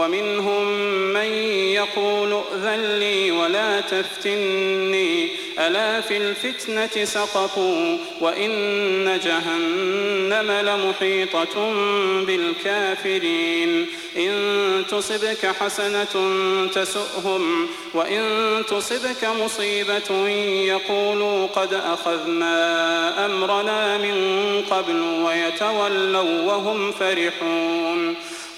ومنهم من يقول ائذن لي ولا تفتني. ألا في الفتنة سقطوا وإن جهنم لمحيطة بالكافرين. إن تصبك حسنة تسؤهم وإن تصبك مصيبة يقولوا قد أخذنا أمرنا من قبل ويتولوا وهم فرحون.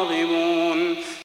راغبون